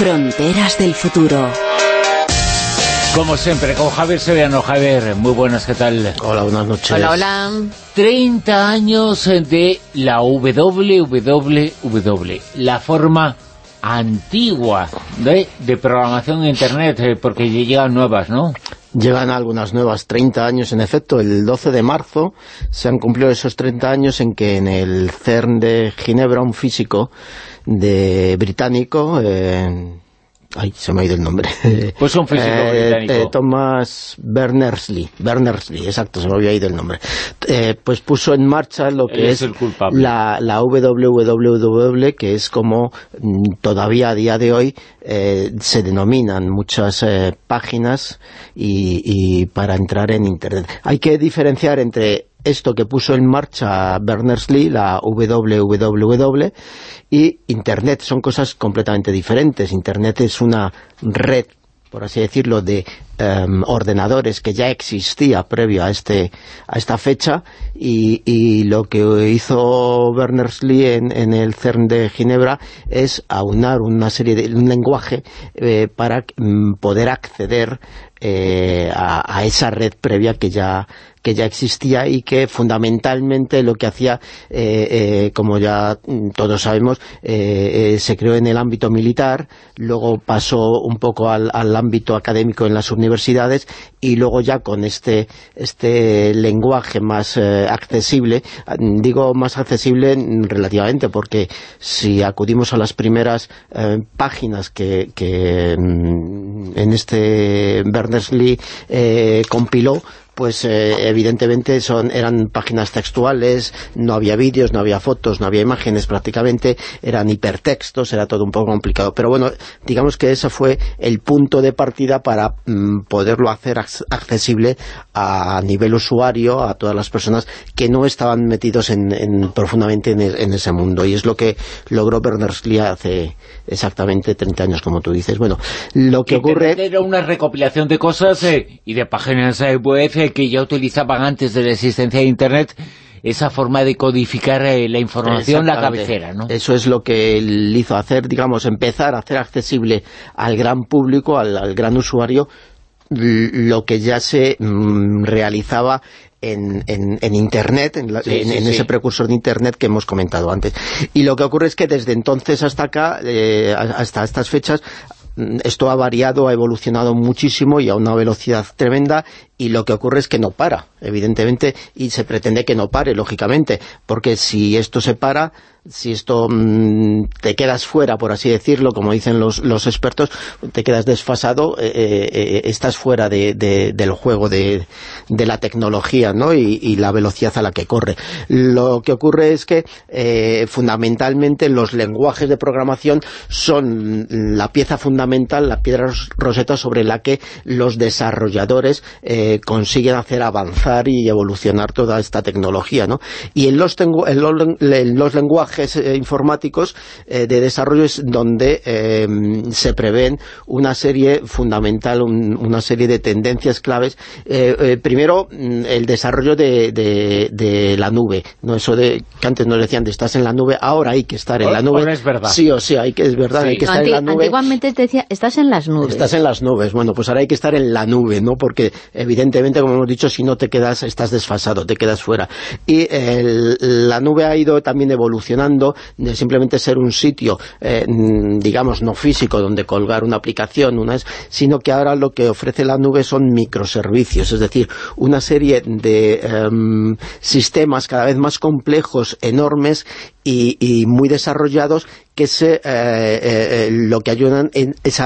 Fronteras del futuro. Como siempre, con Javier Severiano. Javier, muy buenas, ¿qué tal? Hola, buenas noches. Hola, hola. 30 años de la WWW, la forma antigua de, de programación en Internet, eh, porque llegan nuevas, ¿no? Llegan algunas nuevas, 30 años en efecto. El 12 de marzo se han cumplido esos 30 años en que en el CERN de Ginebra un físico de británico... Eh, Ay, se me ha ido el nombre. Pues un físico Eh, británico. eh, Thomas Berners-Lee. Berners-Lee, exacto, se me había ido el nombre. Eh, pues puso en marcha lo Él que es es el culpable. la, la WWW, que es como mm, todavía a día de hoy eh, se denominan muchas páginas y, y para entrar en Internet. Hay que diferenciar entre esto que puso en marcha Berners-Lee, la WWW, y Internet. Son cosas completamente diferentes. Internet es una red por así decirlo, de em, ordenadores que ya existía previo a este a esta fecha y, lo que hizo Berners-Lee en, en el CERN de Ginebra es aunar una serie de un lenguaje eh, para mm, poder acceder eh, a, a esa red previa que ya que ya existía y que fundamentalmente lo que hacía, eh, eh, como ya todos sabemos, eh, eh, se creó en el ámbito militar, luego pasó un poco al, al ámbito académico en las universidades y luego ya con este, este lenguaje más accesible, digo más accesible relativamente porque si acudimos a las primeras páginas que, que mm, en este Berners-Lee eh, compiló, pues eh, evidentemente son eran páginas textuales, no había vídeos, no había fotos, no había imágenes prácticamente, eran hipertextos, era todo un poco complicado. Pero bueno, digamos que ese fue el punto de partida para mm, poderlo hacer ac- accesible a nivel usuario, a todas las personas que no estaban metidos en, en- profundamente en, e- en ese mundo. Y es lo que logró Berners-Lee hace exactamente 30 años, como tú dices. Bueno, lo que ocurre... Era una recopilación de cosas eh, y de páginas eh, web eh, que ya utilizaban antes de la existencia de Internet esa forma de codificar eh, la información, la cabecera, ¿no? Eso es lo que él hizo hacer, digamos, empezar a hacer accesible al gran público, al, al gran usuario, lo que ya se mm, realizaba en, en- en Internet, en, la- Sí, en- sí, en sí. ese precursor de Internet que hemos comentado antes. Y lo que ocurre es que desde entonces hasta acá, eh, hasta estas fechas, mm, esto ha variado, ha evolucionado muchísimo y a una velocidad tremenda y lo que ocurre es que no para, evidentemente, y se pretende que no pare, lógicamente, porque si esto se para, si esto mm, te quedas fuera, por así decirlo, como dicen los, los expertos, te quedas desfasado, eh, eh, estás fuera de- de- del juego de, de la tecnología ¿no? y, la velocidad a la que corre. Lo que ocurre es que eh, fundamentalmente los lenguajes de programación son la pieza fundamental, la piedra ros- roseta sobre la que los desarrolladores eh, consiguen hacer avanzar y evolucionar toda esta tecnología. ¿no? Y en los, en los, en los lenguajes eh, informáticos eh, de desarrollo es donde eh, se prevén una serie fundamental, un- una serie de tendencias claves. Eh, eh, primero, mm, el desarrollo de, de- de la nube. no Eso de que antes nos decían de estás en la nube, ahora hay que estar en la nube. Ahora es verdad. Sí o sí, hay que, es verdad, Sí. hay que estar en la nube. Antiguamente te decía, estás en las nubes. Estás en las nubes. Bueno, pues ahora hay que estar en la nube, ¿no? Porque evidentemente, como hemos dicho, si no te quedas, estás desfasado, te quedas fuera. Y el- la nube ha ido también evolucionando de simplemente ser un sitio, eh, digamos, no físico, donde colgar una aplicación, una es, sino que ahora lo que ofrece la nube son microservicios, es decir, una serie de em, sistemas cada vez más complejos, enormes y muy desarrollados que se eh, eh, eh, lo que ayudan en, es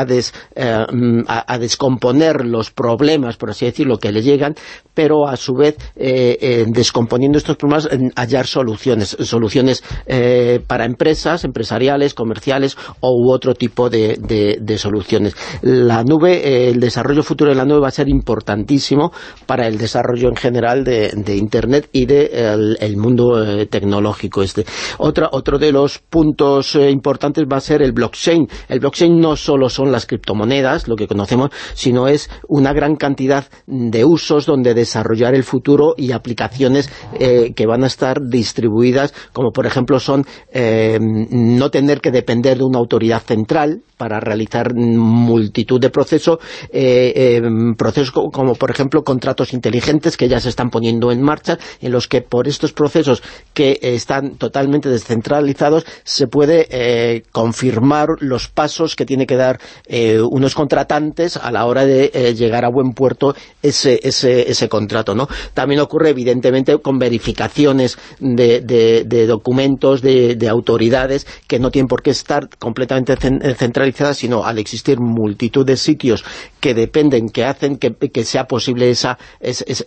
eh, mm, a, a descomponer los problemas, por así decirlo, que le llegan, pero a su vez eh, eh, descomponiendo estos problemas hallar soluciones, soluciones eh, para empresas, empresariales, comerciales o u otro tipo de, soluciones. La nube, el desarrollo futuro de la nube va a ser importantísimo para el desarrollo en general de, Internet y del de, el mundo tecnológico este. Otra, otro de los puntos importantes va a ser el blockchain. El blockchain no solo son las criptomonedas, lo que conocemos, sino es una gran cantidad de usos donde desarrollar el futuro y aplicaciones eh, que van a estar distribuidas, como por ejemplo son eh, no tener que depender de una autoridad central para realizar multitud de procesos, eh, em, procesos como por ejemplo contratos inteligentes que ya se están poniendo en marcha, en los que por estos procesos que están totalmente descentralizados se puede eh, confirmar los pasos que tiene que dar eh, unos contratantes a la hora de llegar a buen puerto ese, ese, ese contrato. ¿no? También ocurre evidentemente con verificaciones de, documentos, de, de, autoridades que no tienen por qué estar completamente centralizadas, sino al existir multitud de sitios que dependen, que hacen que, sea posible esa ese,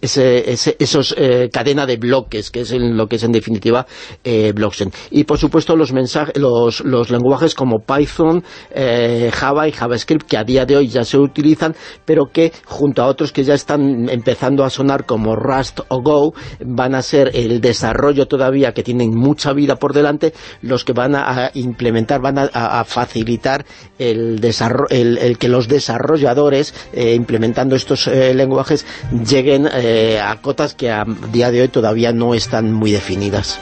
esos eh, cadena de bloques, que es lo que es en definitiva eh, blockchain. Y por supuesto los mensajes, los, los lenguajes como Python, eh, Java y JavaScript, que a día de hoy ya se utilizan, pero que junto a otros que ya están empezando a sonar como Rust o Go, van a ser el desarrollo todavía que tienen mucha vida por delante, los que van a implementar, van a, facilitar el, el, que los desarrolladores, eh, implementando estos eh, lenguajes, lleguen eh, a cotas que a día de hoy todavía no están muy definidas.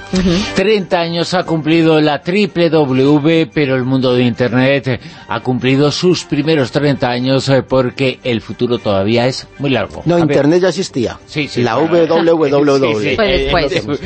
30 años ha cumplido la triple W, pero el mundo de Internet ha cumplido sus primeros 30 años porque el futuro todavía es muy largo. No, Internet ya existía. Sí, sí, la www. Pues